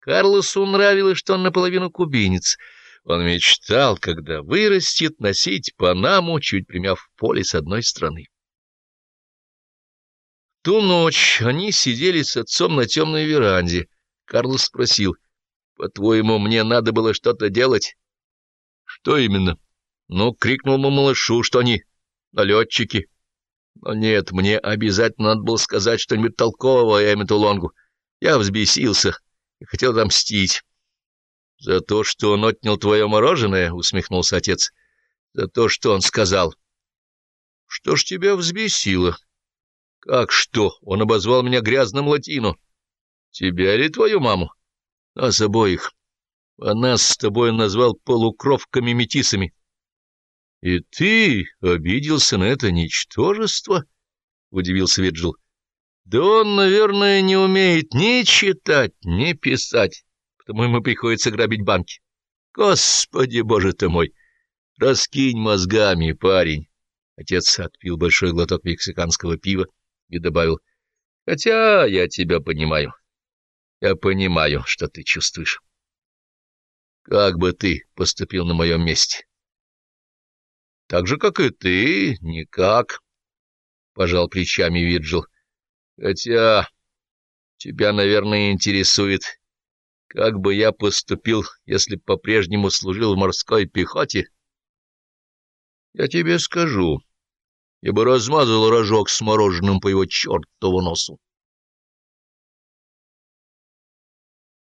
Карлосу нравилось, что он наполовину кубинец. Он мечтал, когда вырастет, носить панаму, чуть примяв поле с одной стороны. Ту ночь они сидели с отцом на темной веранде. Карлос спросил, «По-твоему, мне надо было что-то делать?» «Что именно?» «Ну, крикнул ему малышу, что они налетчики». «Но нет, мне обязательно надо было сказать что-нибудь толковое Эммету Лонгу. Я взбесился и хотел отомстить». «За то, что он отнял твое мороженое?» — усмехнулся отец. «За то, что он сказал». «Что ж тебя взбесило?» «Как что? Он обозвал меня грязным латино. Тебя или твою маму?» «Нас обоих. А нас с тобой он назвал полукровками-метисами». «И ты обиделся на это ничтожество?» — удивился Виджил. «Да он, наверное, не умеет ни читать, ни писать, потому ему приходится грабить банки. Господи, боже ты мой! Раскинь мозгами, парень!» Отец отпил большой глоток мексиканского пива и добавил, «Хотя я тебя понимаю. Я понимаю, что ты чувствуешь. Как бы ты поступил на моем месте?» Так же, как и ты, никак, — пожал плечами Виджил. Хотя тебя, наверное, интересует, как бы я поступил, если по-прежнему служил в морской пехоте. Я тебе скажу, я бы размазал рожок с мороженым по его чертову носу.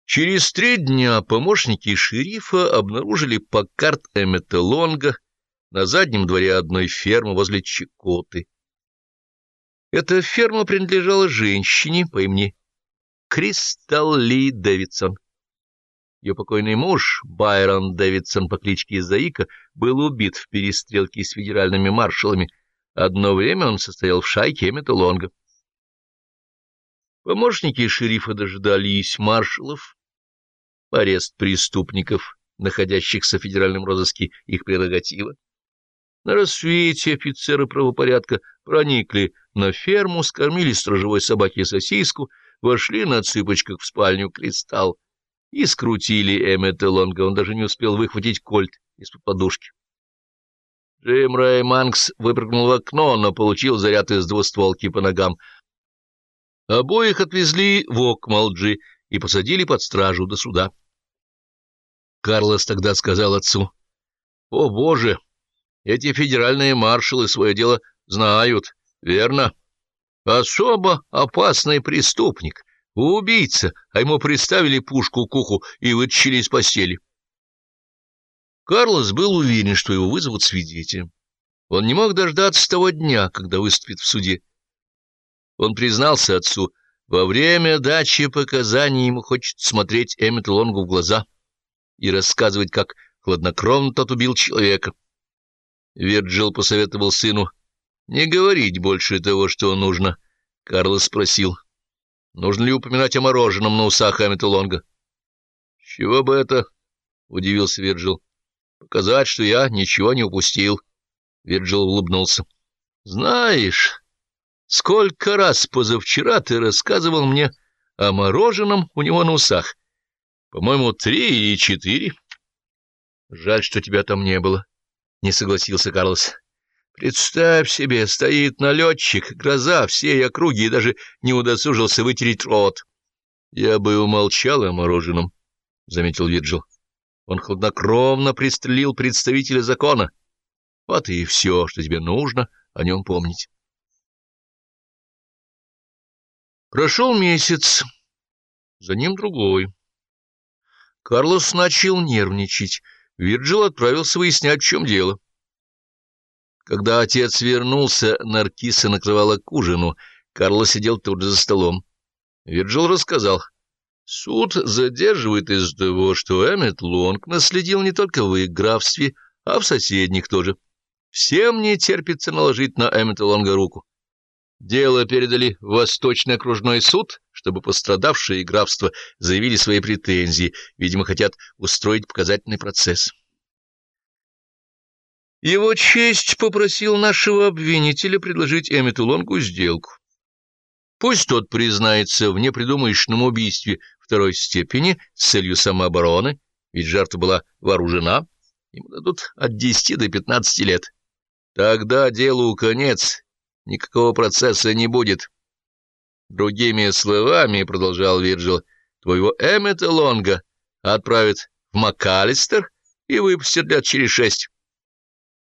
Через три дня помощники шерифа обнаружили Паккарт Эммета Лонга, на заднем дворе одной фермы возле Чикоты. Эта ферма принадлежала женщине по имени Кристал Ли Дэвидсон. Ее покойный муж, Байрон Дэвидсон по кличке Заика, был убит в перестрелке с федеральными маршалами. Одно время он состоял в шайке Эммета Лонга. Помощники шерифа дождались маршалов. Арест преступников, находящихся в федеральном розыске, их прерогатива. На рассвете офицеры правопорядка проникли на ферму, скормили стражевой собаке сосиску, вошли на цыпочках в спальню «Кристалл» и скрутили Эммета Лонга. Он даже не успел выхватить кольт из-под подушки. Джим Рэй Манкс выпрыгнул в окно, но получил заряд из двустволки по ногам. Обоих отвезли в Окмалджи и посадили под стражу до суда. Карлос тогда сказал отцу, «О, Боже!» Эти федеральные маршалы свое дело знают, верно? Особо опасный преступник, убийца, а ему приставили пушку к уху и вытащили из постели. Карлос был уверен, что его вызовут свидетелем. Он не мог дождаться того дня, когда выступит в суде. Он признался отцу, во время дачи показаний ему хочет смотреть Эммет Лонгу в глаза и рассказывать, как хладнокровно тот убил человека. Вирджил посоветовал сыну не говорить больше того, что нужно. Карлос спросил, нужно ли упоминать о мороженом на усах Амита Лонга. — Чего бы это? — удивился Вирджил. — Показать, что я ничего не упустил. Вирджил улыбнулся. — Знаешь, сколько раз позавчера ты рассказывал мне о мороженом у него на усах? По-моему, три или четыре. Жаль, что тебя там не было. — не согласился Карлос. «Представь себе, стоит налетчик, гроза всей округи и даже не удосужился вытереть рот». «Я бы умолчал о мороженом», — заметил Виджил. «Он хладнокровно пристрелил представителя закона. Вот и все, что тебе нужно о нем помнить». Прошел месяц, за ним другой. Карлос начал нервничать. Вирджил отправился выяснять, в чем дело. Когда отец вернулся, Наркиса накрывала к ужину. Карло сидел тут же за столом. Вирджил рассказал. Суд задерживает из-за того, что Эммет Лонг наследил не только в их графстве, а в соседних тоже. Всем не терпится наложить на Эммета Лонга руку. Дело передали в Восточный окружной суд, чтобы пострадавшие графства заявили свои претензии, видимо, хотят устроить показательный процесс. Его честь попросил нашего обвинителя предложить Эммету Лонгу сделку. Пусть тот признается в непредумышленном убийстве второй степени с целью самообороны, ведь жертва была вооружена, ему дадут от 10 до 15 лет. Тогда делу конец, никакого процесса не будет. Другими словами, — продолжал Вирджил, — твоего Эммета Лонга отправят в МакАлистер и выпустят лет через шесть.